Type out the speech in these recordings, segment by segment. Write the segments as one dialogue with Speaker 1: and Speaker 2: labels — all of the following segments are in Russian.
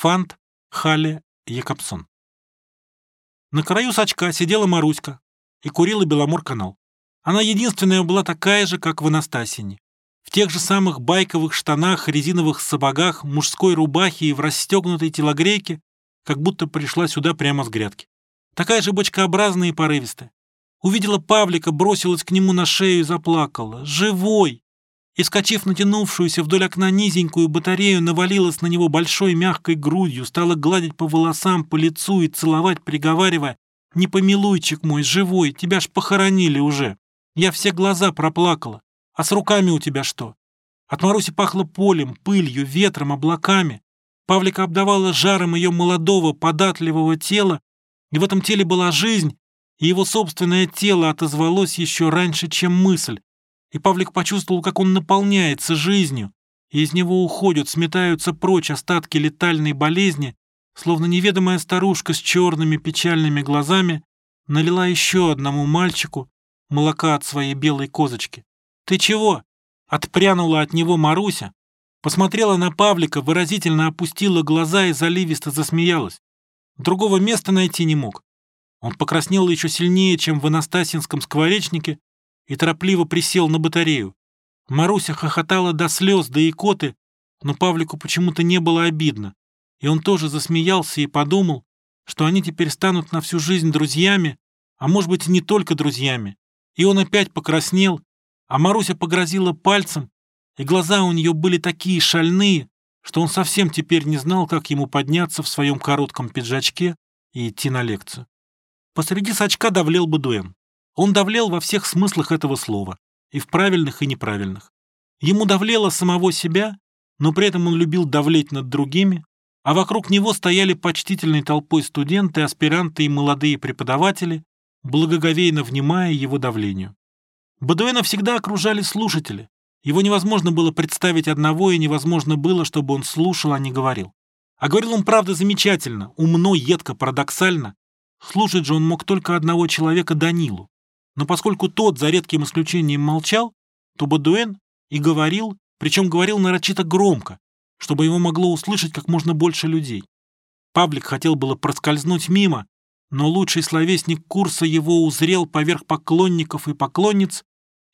Speaker 1: Фант Хале Якобсон. На краю сачка сидела Маруська и курила Беломор-канал. Она единственная была такая же, как в Анастасине. В тех же самых байковых штанах, резиновых сапогах, мужской рубахе и в расстегнутой телогрейке, как будто пришла сюда прямо с грядки. Такая же бочкообразная и порывистая. Увидела Павлика, бросилась к нему на шею и заплакала. «Живой!» И, скачив натянувшуюся вдоль окна низенькую батарею, навалилась на него большой мягкой грудью, стала гладить по волосам, по лицу и целовать, приговаривая, «Не помилуйчик мой, живой, тебя ж похоронили уже. Я все глаза проплакала. А с руками у тебя что?» От Маруси пахло полем, пылью, ветром, облаками. Павлика обдавала жаром ее молодого, податливого тела, и в этом теле была жизнь, и его собственное тело отозвалось еще раньше, чем мысль. И Павлик почувствовал, как он наполняется жизнью, и из него уходят, сметаются прочь остатки летальной болезни, словно неведомая старушка с черными печальными глазами налила еще одному мальчику молока от своей белой козочки. «Ты чего?» — отпрянула от него Маруся, посмотрела на Павлика, выразительно опустила глаза и заливисто засмеялась. Другого места найти не мог. Он покраснел еще сильнее, чем в Анастасинском скворечнике, и торопливо присел на батарею. Маруся хохотала до слез, до икоты, но Павлику почему-то не было обидно, и он тоже засмеялся и подумал, что они теперь станут на всю жизнь друзьями, а может быть и не только друзьями. И он опять покраснел, а Маруся погрозила пальцем, и глаза у нее были такие шальные, что он совсем теперь не знал, как ему подняться в своем коротком пиджачке и идти на лекцию. Посреди сачка давлел Бадуэн. Он давлел во всех смыслах этого слова, и в правильных, и неправильных. Ему давлело самого себя, но при этом он любил давлеть над другими, а вокруг него стояли почтительной толпой студенты, аспиранты и молодые преподаватели, благоговейно внимая его давлению. Бадуэна всегда окружали слушатели. Его невозможно было представить одного, и невозможно было, чтобы он слушал, а не говорил. А говорил он, правда, замечательно, умно, едко, парадоксально, Слушать же он мог только одного человека Данилу. Но поскольку тот, за редким исключением, молчал, то Бадуэн и говорил, причем говорил нарочито громко, чтобы его могло услышать как можно больше людей. Паблик хотел было проскользнуть мимо, но лучший словесник курса его узрел поверх поклонников и поклонниц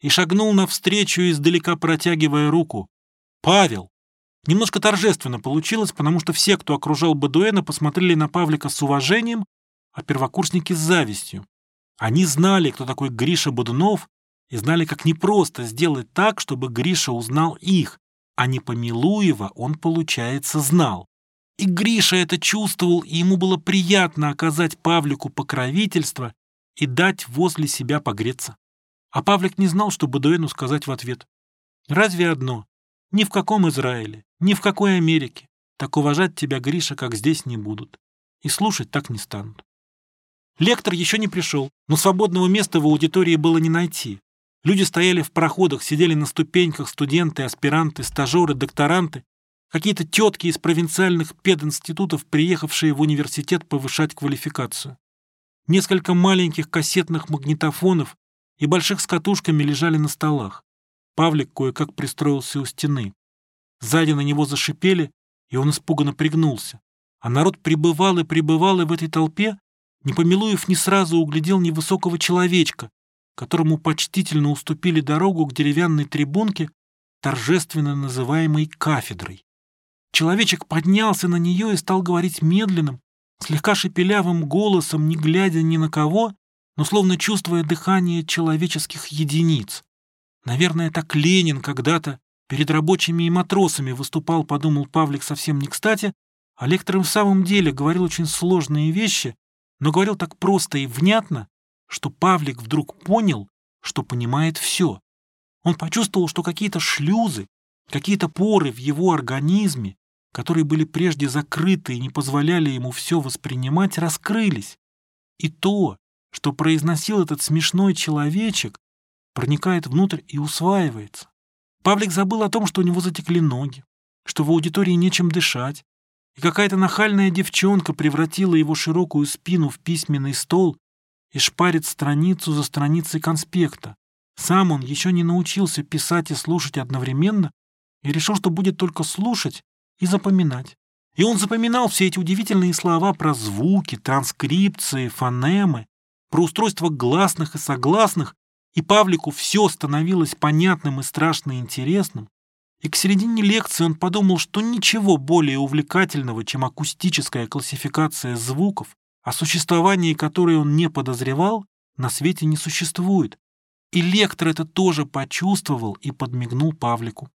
Speaker 1: и шагнул навстречу, издалека протягивая руку. «Павел!» Немножко торжественно получилось, потому что все, кто окружал Бадуэна, посмотрели на Павлика с уважением а первокурсники с завистью. Они знали, кто такой Гриша Бодунов, и знали, как непросто сделать так, чтобы Гриша узнал их, а не Помилуева он, получается, знал. И Гриша это чувствовал, и ему было приятно оказать Павлику покровительство и дать возле себя погреться. А Павлик не знал, что Бадуэну сказать в ответ. Разве одно? Ни в каком Израиле, ни в какой Америке так уважать тебя, Гриша, как здесь не будут. И слушать так не станут. Лектор еще не пришел, но свободного места в аудитории было не найти. Люди стояли в проходах, сидели на ступеньках студенты, аспиранты, стажеры, докторанты, какие-то тетки из провинциальных пединститутов, приехавшие в университет повышать квалификацию. Несколько маленьких кассетных магнитофонов и больших с катушками лежали на столах. Павлик кое-как пристроился у стены. Сзади на него зашипели, и он испуганно пригнулся. А народ прибывал и прибывал, и в этой толпе Непомилуев не сразу углядел невысокого человечка, которому почтительно уступили дорогу к деревянной трибунке, торжественно называемой кафедрой. Человечек поднялся на нее и стал говорить медленным, слегка шепелявым голосом, не глядя ни на кого, но словно чувствуя дыхание человеческих единиц. Наверное, так Ленин когда-то перед рабочими и матросами выступал, подумал Павлик совсем не кстати, а лектор в самом деле говорил очень сложные вещи, но говорил так просто и внятно, что Павлик вдруг понял, что понимает все. Он почувствовал, что какие-то шлюзы, какие-то поры в его организме, которые были прежде закрыты и не позволяли ему все воспринимать, раскрылись. И то, что произносил этот смешной человечек, проникает внутрь и усваивается. Павлик забыл о том, что у него затекли ноги, что в аудитории нечем дышать, и какая-то нахальная девчонка превратила его широкую спину в письменный стол и шпарит страницу за страницей конспекта. Сам он еще не научился писать и слушать одновременно и решил, что будет только слушать и запоминать. И он запоминал все эти удивительные слова про звуки, транскрипции, фонемы, про устройство гласных и согласных, и Павлику все становилось понятным и страшно интересным. И к середине лекции он подумал, что ничего более увлекательного, чем акустическая классификация звуков, о существовании которой он не подозревал, на свете не существует. И лектор это тоже почувствовал и подмигнул Павлику.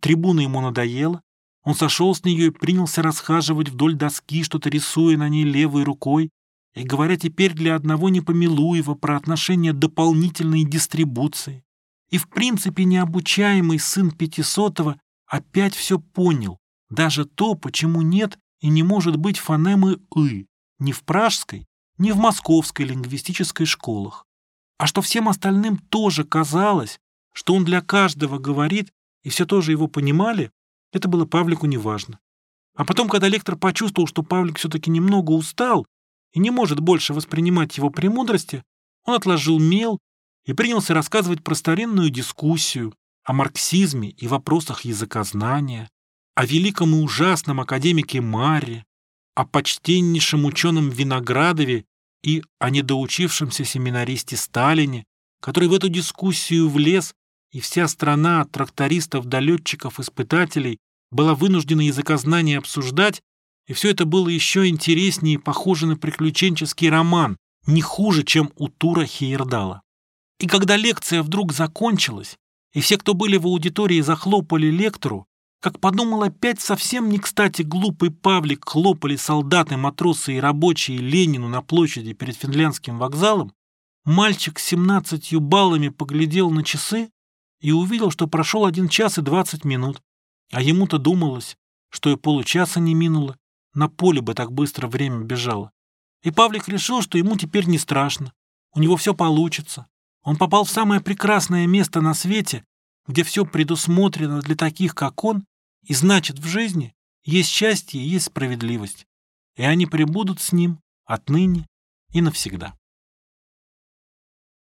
Speaker 1: Трибуна ему надоела, он сошел с нее и принялся расхаживать вдоль доски, что-то рисуя на ней левой рукой, и говоря теперь для одного Непомилуева про отношение дополнительной дистрибуции. И в принципе необучаемый сын Пятисотого опять все понял, даже то, почему нет и не может быть фонемы «ы» ни в пражской, ни в московской лингвистической школах. А что всем остальным тоже казалось, что он для каждого говорит, и все тоже его понимали, это было Павлику неважно. А потом, когда лектор почувствовал, что Павлик все-таки немного устал и не может больше воспринимать его премудрости, он отложил мел и принялся рассказывать про старинную дискуссию о марксизме и вопросах языкознания, о великом и ужасном академике Марре, о почтеннейшем ученом Виноградове и о недоучившемся семинаристе Сталине, который в эту дискуссию влез и вся страна от трактористов до летчиков-испытателей была вынуждена языкознание обсуждать, и все это было еще интереснее и похоже на приключенческий роман, не хуже, чем у Тура Хейердала. И когда лекция вдруг закончилась, и все, кто были в аудитории, захлопали лектору, как подумал опять совсем не кстати глупый Павлик, хлопали солдаты, матросы и рабочие Ленину на площади перед финляндским вокзалом, мальчик с 17 баллами поглядел на часы и увидел, что прошел один час и двадцать минут. А ему-то думалось, что и получаса не минуло, на поле бы так быстро время бежало. И Павлик решил, что ему теперь не страшно, у него все получится. Он попал в самое прекрасное место на свете, где все предусмотрено для таких, как он, и значит в жизни есть счастье и есть справедливость. И они пребудут с ним отныне и навсегда.